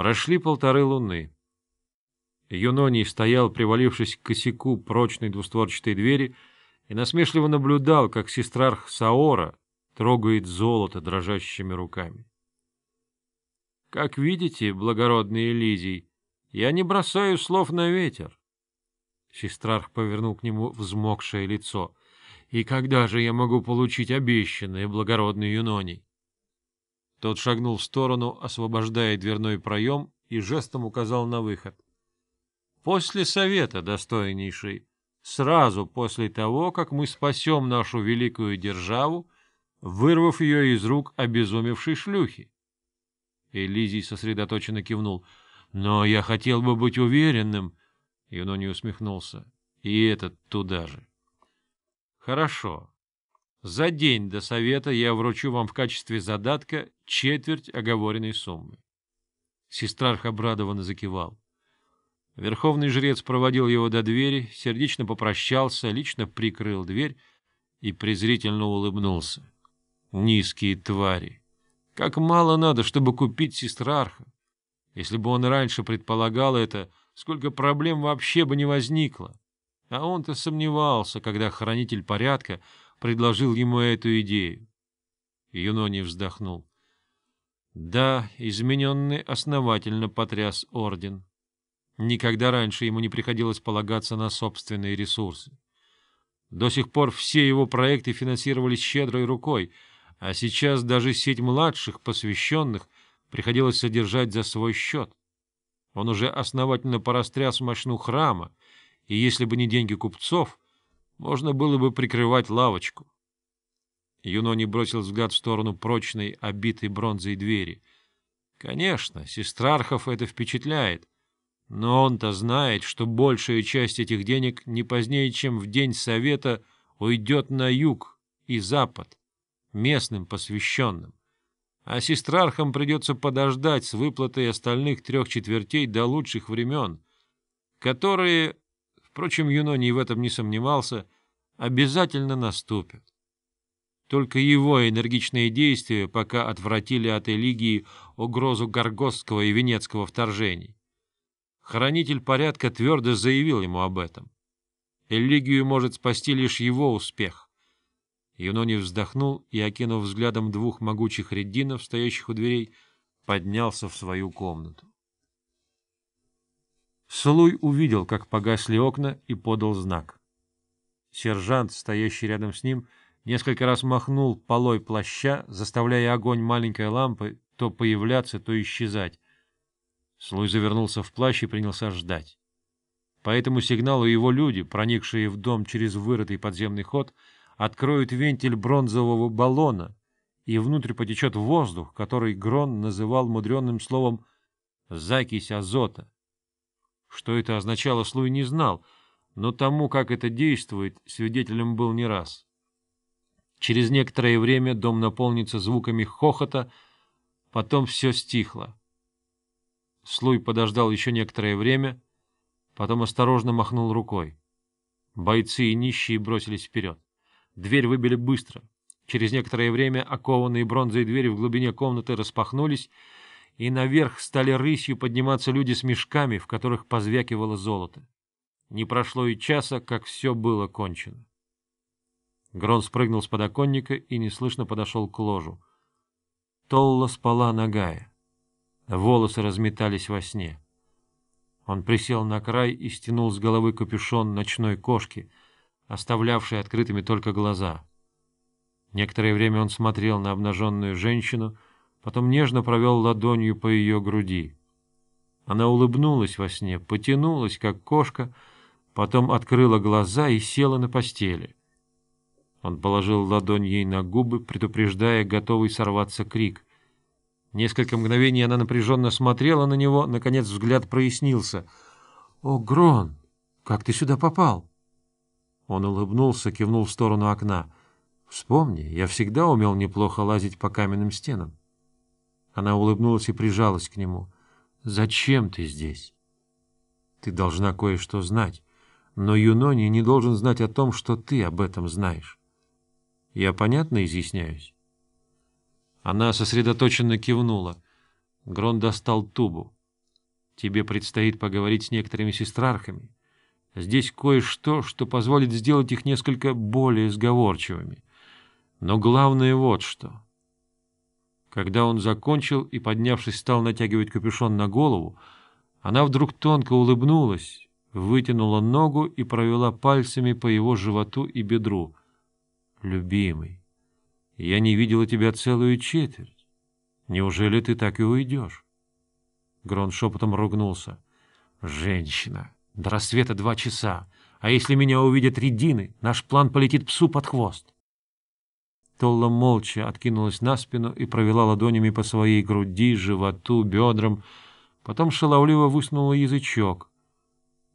Прошли полторы луны. Юноний стоял, привалившись к косяку прочной двустворчатой двери, и насмешливо наблюдал, как сестрарх Саора трогает золото дрожащими руками. — Как видите, благородный Элизий, я не бросаю слов на ветер. Сестрарх повернул к нему взмокшее лицо. — И когда же я могу получить обещанное, благородный Юноний? Тот шагнул в сторону, освобождая дверной проем, и жестом указал на выход. — После совета, достойнейший, сразу после того, как мы спасем нашу великую державу, вырвав ее из рук обезумевшей шлюхи. Элизий сосредоточенно кивнул. — Но я хотел бы быть уверенным... Юнони усмехнулся. — И этот туда же. — Хорошо. За день до совета я вручу вам в качестве задатка четверть оговоренной суммы. Сестрарх обрадованно закивал. Верховный жрец проводил его до двери, сердечно попрощался, лично прикрыл дверь и презрительно улыбнулся. Низкие твари! Как мало надо, чтобы купить сестрарха! Если бы он раньше предполагал это, сколько проблем вообще бы не возникло. А он-то сомневался, когда хранитель порядка предложил ему эту идею. Юнони вздохнул. Да, измененный основательно потряс орден. Никогда раньше ему не приходилось полагаться на собственные ресурсы. До сих пор все его проекты финансировались щедрой рукой, а сейчас даже сеть младших посвященных приходилось содержать за свой счет. Он уже основательно порастряс мощну храма, и если бы не деньги купцов, можно было бы прикрывать лавочку. Юнони бросил взгляд в сторону прочной, обитой бронзой двери. Конечно, сестрархов это впечатляет, но он-то знает, что большая часть этих денег не позднее, чем в день совета, уйдет на юг и запад, местным посвященным. А сестрархам придется подождать с выплатой остальных трех четвертей до лучших времен, которые впрочем, Юноний в этом не сомневался, обязательно наступят. Только его энергичные действия пока отвратили от Элигии угрозу горгостского и венецкого вторжений. Хранитель порядка твердо заявил ему об этом. Элигию может спасти лишь его успех. Юноний вздохнул и, окинув взглядом двух могучих реддинов, стоящих у дверей, поднялся в свою комнату. Слуй увидел, как погасли окна, и подал знак. Сержант, стоящий рядом с ним, несколько раз махнул полой плаща, заставляя огонь маленькой лампы то появляться, то исчезать. Слуй завернулся в плащ и принялся ждать. По этому сигналу его люди, проникшие в дом через вырытый подземный ход, откроют вентиль бронзового баллона, и внутрь потечет воздух, который Грон называл мудреным словом «закись азота». Что это означало, Слуй не знал, но тому, как это действует, свидетелем был не раз. Через некоторое время дом наполнится звуками хохота, потом все стихло. Слуй подождал еще некоторое время, потом осторожно махнул рукой. Бойцы и нищие бросились вперед. Дверь выбили быстро. Через некоторое время окованные бронзой двери в глубине комнаты распахнулись, и наверх стали рысью подниматься люди с мешками, в которых позвякивало золото. Не прошло и часа, как все было кончено. Грон спрыгнул с подоконника и неслышно подошел к ложу. Толла спала нагая. Волосы разметались во сне. Он присел на край и стянул с головы капюшон ночной кошки, оставлявшей открытыми только глаза. Некоторое время он смотрел на обнаженную женщину — потом нежно провел ладонью по ее груди. Она улыбнулась во сне, потянулась, как кошка, потом открыла глаза и села на постели. Он положил ладонь ей на губы, предупреждая готовый сорваться крик. Несколько мгновений она напряженно смотрела на него, наконец взгляд прояснился. — О, Грон, как ты сюда попал? Он улыбнулся, кивнул в сторону окна. — Вспомни, я всегда умел неплохо лазить по каменным стенам. Она улыбнулась и прижалась к нему. «Зачем ты здесь?» «Ты должна кое-что знать, но Юнони не должен знать о том, что ты об этом знаешь. Я понятно изъясняюсь?» Она сосредоточенно кивнула. Грон достал тубу. Тебе предстоит поговорить с некоторыми сестрархами. Здесь кое-что, что позволит сделать их несколько более сговорчивыми. Но главное вот что. Когда он закончил и, поднявшись, стал натягивать капюшон на голову, она вдруг тонко улыбнулась, вытянула ногу и провела пальцами по его животу и бедру. «Любимый, я не видела тебя целую четверть. Неужели ты так и уйдешь?» Грон шепотом ругнулся. «Женщина! До рассвета два часа, а если меня увидят редины, наш план полетит псу под хвост!» Толла молча откинулась на спину и провела ладонями по своей груди, животу, бедрам, потом шаловливо высунула язычок.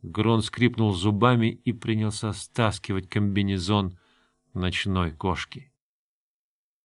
Грон скрипнул зубами и принялся стаскивать комбинезон ночной кошки.